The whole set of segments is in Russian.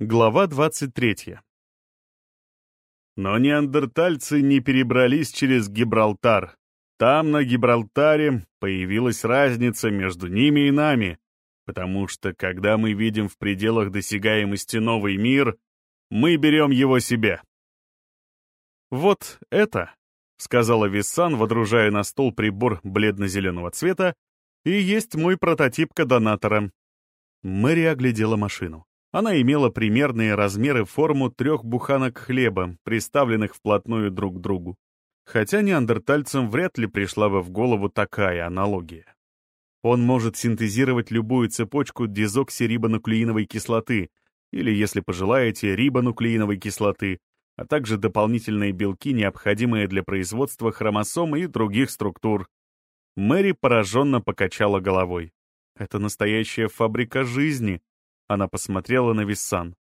Глава 23. Но неандертальцы не перебрались через Гибралтар. Там, на Гибралтаре, появилась разница между ними и нами, потому что, когда мы видим в пределах досягаемости новый мир, мы берем его себе. «Вот это», — сказала Виссан, водружая на стол прибор бледно-зеленого цвета, «и есть мой прототип кадонатора». Мэри оглядела машину. Она имела примерные размеры форму трех буханок хлеба, приставленных вплотную друг к другу. Хотя неандертальцам вряд ли пришла бы в голову такая аналогия. Он может синтезировать любую цепочку дезоксирибонуклеиновой кислоты, или, если пожелаете, рибонуклеиновой кислоты, а также дополнительные белки, необходимые для производства хромосом и других структур. Мэри пораженно покачала головой. Это настоящая фабрика жизни, она посмотрела на Виссан.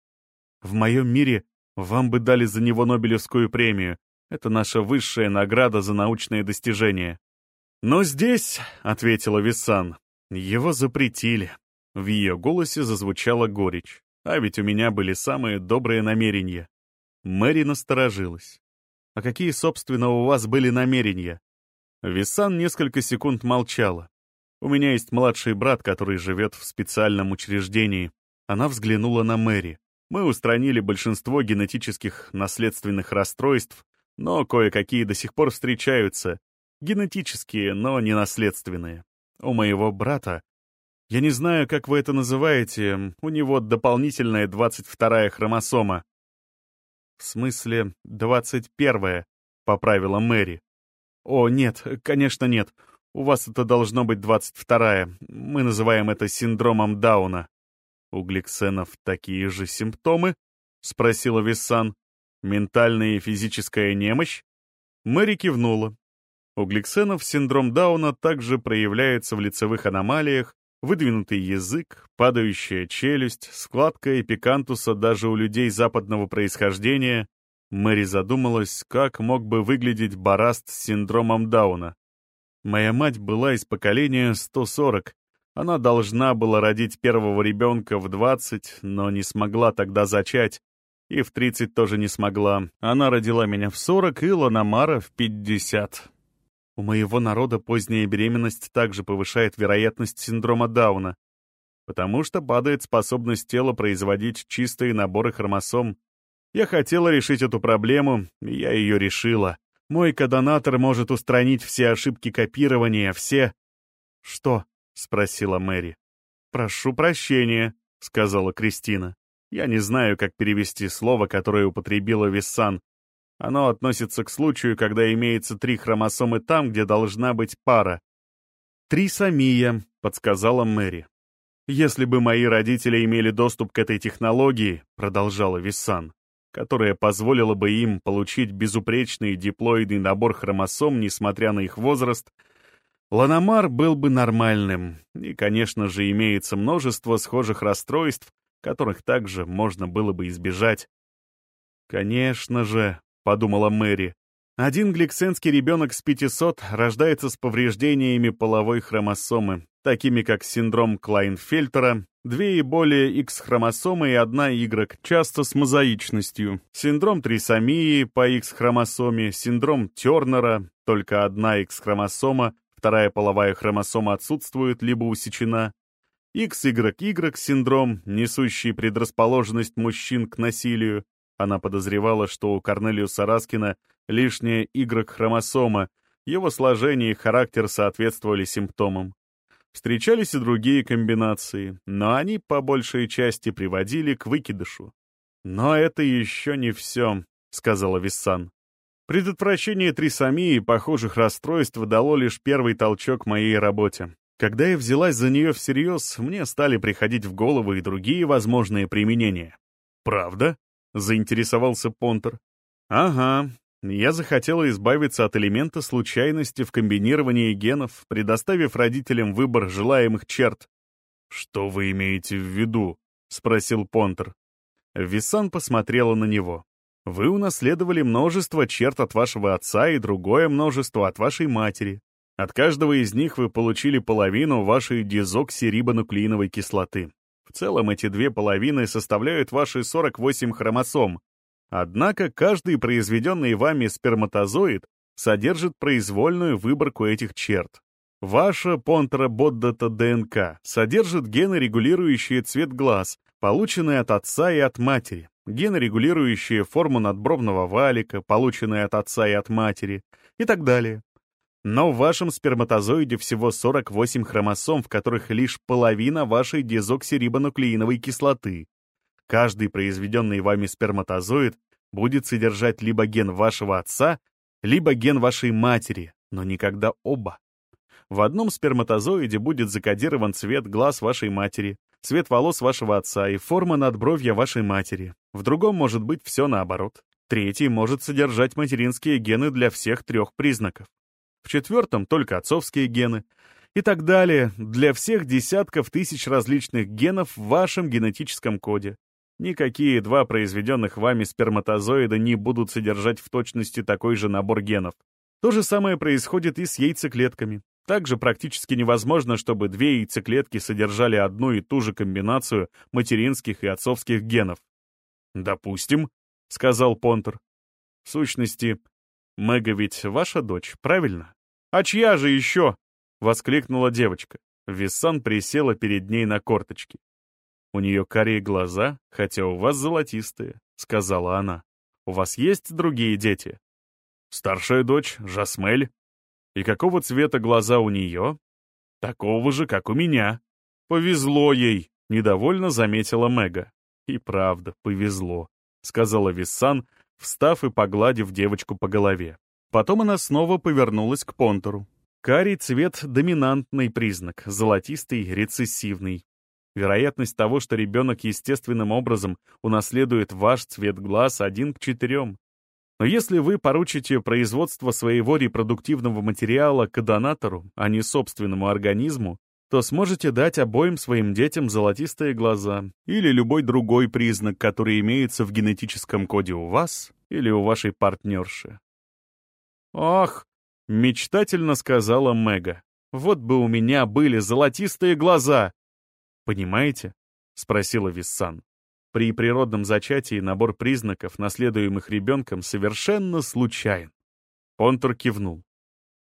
«В моем мире вам бы дали за него Нобелевскую премию. Это наша высшая награда за научные достижения». «Но здесь», — ответила Виссан, — «его запретили». В ее голосе зазвучала горечь. А ведь у меня были самые добрые намерения. Мэри насторожилась. «А какие, собственно, у вас были намерения?» Виссан несколько секунд молчала. «У меня есть младший брат, который живет в специальном учреждении. Она взглянула на Мэри. Мы устранили большинство генетических наследственных расстройств, но кое-какие до сих пор встречаются. Генетические, но не наследственные. У моего брата... Я не знаю, как вы это называете, у него дополнительная 22-я хромосома. В смысле, 21-я, поправила Мэри. О, нет, конечно нет. У вас это должно быть 22-я. Мы называем это синдромом Дауна. «У гликсенов такие же симптомы?» — спросила Виссан. «Ментальная и физическая немощь?» Мэри кивнула. У гликсенов синдром Дауна также проявляется в лицевых аномалиях, выдвинутый язык, падающая челюсть, складка эпикантуса даже у людей западного происхождения. Мэри задумалась, как мог бы выглядеть бараст с синдромом Дауна. Моя мать была из поколения 140, она должна была родить первого ребенка в 20, но не смогла тогда зачать. И в 30 тоже не смогла. Она родила меня в 40 и Ланамара в 50. У моего народа поздняя беременность также повышает вероятность синдрома Дауна, потому что падает способность тела производить чистые наборы хромосом. Я хотела решить эту проблему, и я ее решила. Мой кодонатор может устранить все ошибки копирования, все... Что? — спросила Мэри. «Прошу прощения», — сказала Кристина. «Я не знаю, как перевести слово, которое употребила Виссан. Оно относится к случаю, когда имеется три хромосомы там, где должна быть пара». «Трисомия», — подсказала Мэри. «Если бы мои родители имели доступ к этой технологии», — продолжала Виссан, которая позволила бы им получить безупречный диплоидный набор хромосом, несмотря на их возраст — Ланомар был бы нормальным, и, конечно же, имеется множество схожих расстройств, которых также можно было бы избежать. «Конечно же», — подумала Мэри, — «один гликсенский ребенок с 500 рождается с повреждениями половой хромосомы, такими как синдром Клайнфельтера, две и более X-хромосомы и одна Y, часто с мозаичностью, синдром трисомии по X-хромосоме, синдром Тернера, только одна X-хромосома, вторая половая хромосома отсутствует либо усечена, XYY-синдром, несущий предрасположенность мужчин к насилию. Она подозревала, что у Корнелиуса Раскина лишняя Y-хромосома, его сложение и характер соответствовали симптомам. Встречались и другие комбинации, но они по большей части приводили к выкидышу. «Но это еще не все», — сказала Виссан. Предотвращение трисомии и похожих расстройств дало лишь первый толчок моей работе. Когда я взялась за нее всерьез, мне стали приходить в голову и другие возможные применения. «Правда?» — заинтересовался Понтер. «Ага. Я захотела избавиться от элемента случайности в комбинировании генов, предоставив родителям выбор желаемых черт». «Что вы имеете в виду?» — спросил Понтер. Виссан посмотрела на него. Вы унаследовали множество черт от вашего отца и другое множество от вашей матери. От каждого из них вы получили половину вашей дезоксирибонуклеиновой кислоты. В целом эти две половины составляют ваши 48 хромосом. Однако каждый произведенный вами сперматозоид содержит произвольную выборку этих черт. Ваша понтера-боддата ДНК содержит гены, регулирующие цвет глаз, полученные от отца и от матери, гены, регулирующие форму надбровного валика, полученные от отца и от матери, и так далее. Но в вашем сперматозоиде всего 48 хромосом, в которых лишь половина вашей дезоксирибонуклеиновой кислоты. Каждый произведенный вами сперматозоид будет содержать либо ген вашего отца, либо ген вашей матери, но никогда оба. В одном сперматозоиде будет закодирован цвет глаз вашей матери, цвет волос вашего отца и форма надбровья вашей матери. В другом может быть все наоборот. Третий может содержать материнские гены для всех трех признаков в четвертом только отцовские гены и так далее для всех десятков тысяч различных генов в вашем генетическом коде. Никакие два произведенных вами сперматозоида не будут содержать в точности такой же набор генов. То же самое происходит и с яйцеклетками. Также практически невозможно, чтобы две яйцеклетки содержали одну и ту же комбинацию материнских и отцовских генов. «Допустим», — сказал Понтер. В сущности, Мэга ведь ваша дочь, правильно? «А чья же еще?» — воскликнула девочка. Виссан присела перед ней на корточки. «У нее карие глаза, хотя у вас золотистые», — сказала она. «У вас есть другие дети?» «Старшая дочь, Жасмель. И какого цвета глаза у нее?» «Такого же, как у меня». «Повезло ей», — недовольно заметила Мэга. «И правда, повезло», — сказала Виссан, встав и погладив девочку по голове. Потом она снова повернулась к Понтеру. Карий цвет — доминантный признак, золотистый, рецессивный. Вероятность того, что ребенок естественным образом унаследует ваш цвет глаз, один к четырем. Но если вы поручите производство своего репродуктивного материала к донатору, а не собственному организму, то сможете дать обоим своим детям золотистые глаза или любой другой признак, который имеется в генетическом коде у вас или у вашей партнерши. «Ах!» — мечтательно сказала Мега. «Вот бы у меня были золотистые глаза!» «Понимаете?» — спросила Виссан. При природном зачатии набор признаков, наследуемых ребенком, совершенно случайен. Понтур кивнул.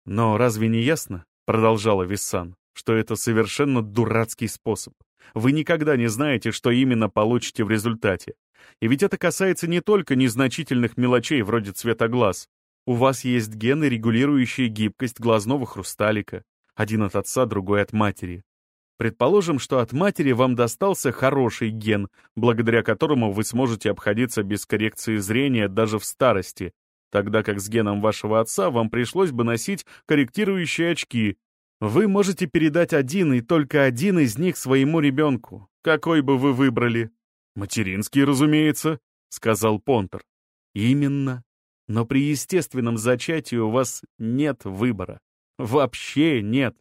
«Но разве не ясно?» — продолжала Виссан, что это совершенно дурацкий способ. Вы никогда не знаете, что именно получите в результате. И ведь это касается не только незначительных мелочей вроде цвета глаз, у вас есть гены, регулирующие гибкость глазного хрусталика. Один от отца, другой от матери. Предположим, что от матери вам достался хороший ген, благодаря которому вы сможете обходиться без коррекции зрения даже в старости, тогда как с геном вашего отца вам пришлось бы носить корректирующие очки. Вы можете передать один и только один из них своему ребенку. Какой бы вы выбрали? Материнский, разумеется, — сказал Понтер. Именно. Но при естественном зачатии у вас нет выбора. Вообще нет.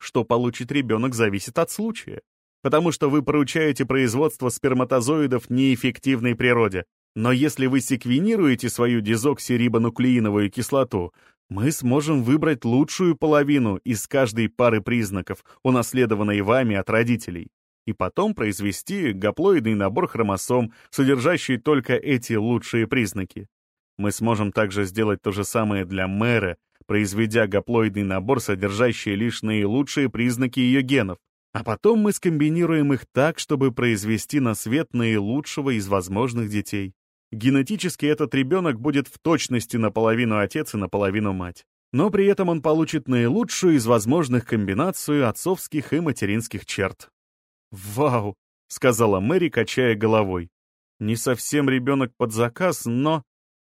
Что получит ребенок, зависит от случая. Потому что вы поручаете производство сперматозоидов неэффективной природе. Но если вы секвенируете свою дезоксирибонуклеиновую кислоту, мы сможем выбрать лучшую половину из каждой пары признаков, унаследованной вами от родителей, и потом произвести гаплоидный набор хромосом, содержащий только эти лучшие признаки. Мы сможем также сделать то же самое для мэра, произведя гаплоидный набор, содержащий лишь наилучшие признаки ее генов. А потом мы скомбинируем их так, чтобы произвести на свет наилучшего из возможных детей. Генетически этот ребенок будет в точности наполовину отец и наполовину мать. Но при этом он получит наилучшую из возможных комбинацию отцовских и материнских черт. «Вау!» — сказала Мэри, качая головой. «Не совсем ребенок под заказ, но...»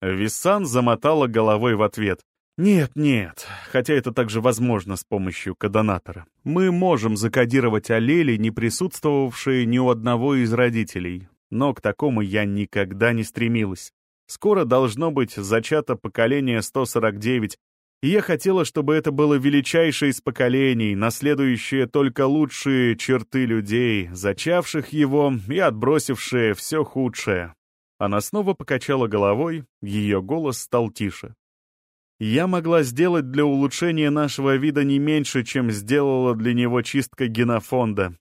Висан замотала головой в ответ. «Нет, нет, хотя это также возможно с помощью кодонатора. Мы можем закодировать аллели, не присутствовавшие ни у одного из родителей, но к такому я никогда не стремилась. Скоро должно быть зачато поколение 149, и я хотела, чтобы это было величайшее из поколений, наследующее только лучшие черты людей, зачавших его и отбросившее все худшее. Она снова покачала головой, ее голос стал тише. «Я могла сделать для улучшения нашего вида не меньше, чем сделала для него чистка генофонда.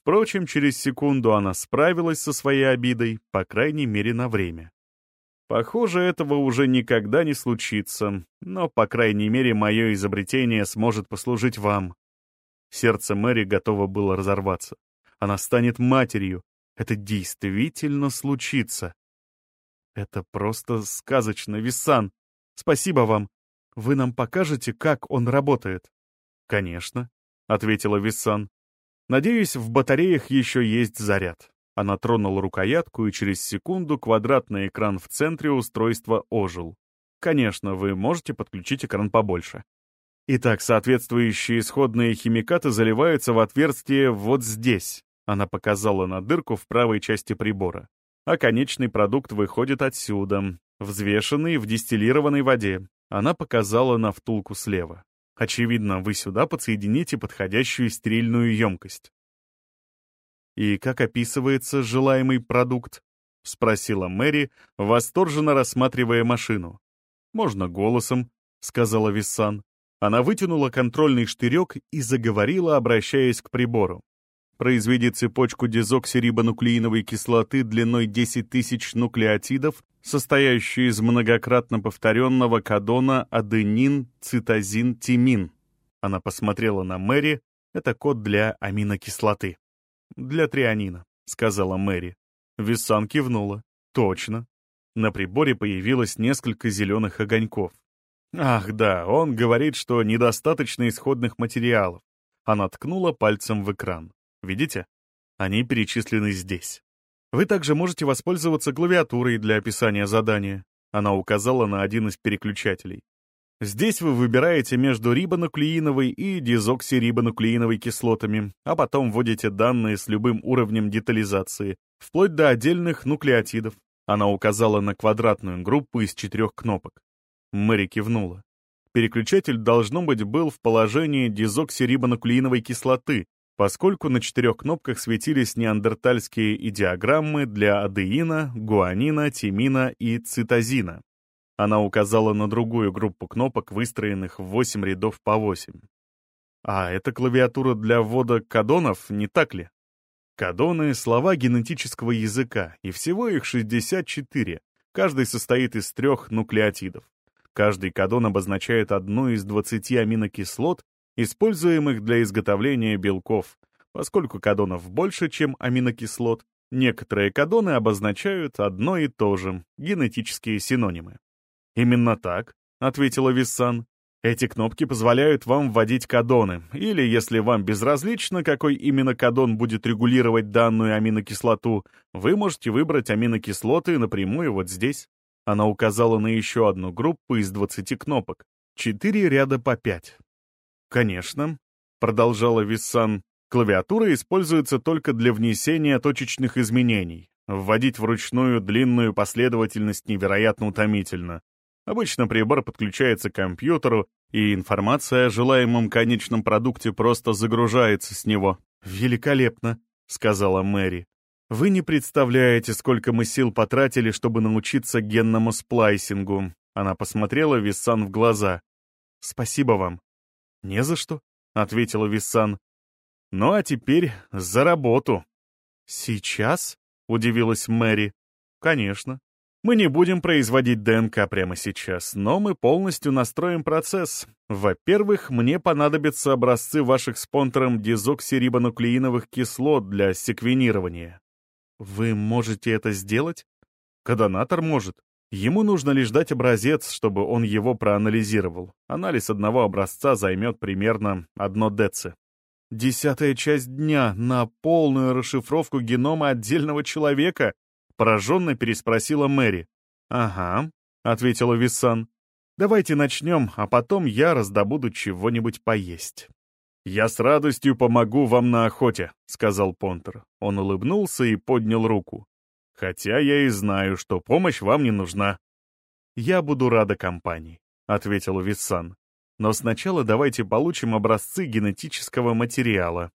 Впрочем, через секунду она справилась со своей обидой, по крайней мере, на время. Похоже, этого уже никогда не случится, но, по крайней мере, мое изобретение сможет послужить вам. Сердце Мэри готово было разорваться. Она станет матерью. Это действительно случится. Это просто сказочно, Виссан. Спасибо вам. Вы нам покажете, как он работает? Конечно, — ответила Виссан. Надеюсь, в батареях еще есть заряд. Она тронула рукоятку, и через секунду квадратный экран в центре устройства ожил. Конечно, вы можете подключить экран побольше. Итак, соответствующие исходные химикаты заливаются в отверстие вот здесь. Она показала на дырку в правой части прибора. А конечный продукт выходит отсюда, взвешенный в дистиллированной воде. Она показала на втулку слева. Очевидно, вы сюда подсоедините подходящую стерильную емкость. «И как описывается желаемый продукт?» — спросила Мэри, восторженно рассматривая машину. «Можно голосом», — сказала Виссан. Она вытянула контрольный штырек и заговорила, обращаясь к прибору. Произведи цепочку дезоксирибонуклеиновой кислоты длиной 10 тысяч нуклеотидов, состоящую из многократно повторенного кодона аденин, цитозин, тимин. Она посмотрела на Мэри. Это код для аминокислоты. «Для трианина», — сказала Мэри. Виссан кивнула. «Точно». На приборе появилось несколько зеленых огоньков. «Ах, да, он говорит, что недостаточно исходных материалов». Она ткнула пальцем в экран. «Видите? Они перечислены здесь. Вы также можете воспользоваться клавиатурой для описания задания». Она указала на один из переключателей. Здесь вы выбираете между рибонуклеиновой и дезоксирибонуклеиновой кислотами, а потом вводите данные с любым уровнем детализации, вплоть до отдельных нуклеотидов. Она указала на квадратную группу из четырех кнопок. Мэри кивнула. Переключатель, должно быть, был в положении дезоксирибонуклеиновой кислоты, поскольку на четырех кнопках светились неандертальские идиограммы для адеина, гуанина, тимина и цитозина. Она указала на другую группу кнопок, выстроенных в 8 рядов по 8. А это клавиатура для ввода кадонов, не так ли? Кадоны — слова генетического языка, и всего их 64. Каждый состоит из трех нуклеотидов. Каждый кадон обозначает одну из 20 аминокислот, используемых для изготовления белков. Поскольку кадонов больше, чем аминокислот, некоторые кадоны обозначают одно и то же — генетические синонимы. «Именно так», — ответила Виссан. «Эти кнопки позволяют вам вводить кадоны, или, если вам безразлично, какой именно кадон будет регулировать данную аминокислоту, вы можете выбрать аминокислоты напрямую вот здесь». Она указала на еще одну группу из 20 кнопок. Четыре ряда по пять. «Конечно», — продолжала Виссан, «клавиатура используется только для внесения точечных изменений. Вводить вручную длинную последовательность невероятно утомительно. Обычно прибор подключается к компьютеру, и информация о желаемом конечном продукте просто загружается с него. «Великолепно», — сказала Мэри. «Вы не представляете, сколько мы сил потратили, чтобы научиться генному сплайсингу». Она посмотрела Виссан в глаза. «Спасибо вам». «Не за что», — ответила Виссан. «Ну а теперь за работу». «Сейчас?» — удивилась Мэри. «Конечно. Мы не будем производить ДНК прямо сейчас, но мы полностью настроим процесс. Во-первых, мне понадобятся образцы ваших с понтером дезоксирибонуклеиновых кислот для секвенирования. Вы можете это сделать? Кодонатор может. Ему нужно лишь дать образец, чтобы он его проанализировал. Анализ одного образца займет примерно одно деци. Десятая часть дня на полную расшифровку генома отдельного человека, Пораженно переспросила Мэри. «Ага», — ответила Виссан. «Давайте начнем, а потом я раздобуду чего-нибудь поесть». «Я с радостью помогу вам на охоте», — сказал Понтер. Он улыбнулся и поднял руку. «Хотя я и знаю, что помощь вам не нужна». «Я буду рада компании», — ответил Виссан. «Но сначала давайте получим образцы генетического материала.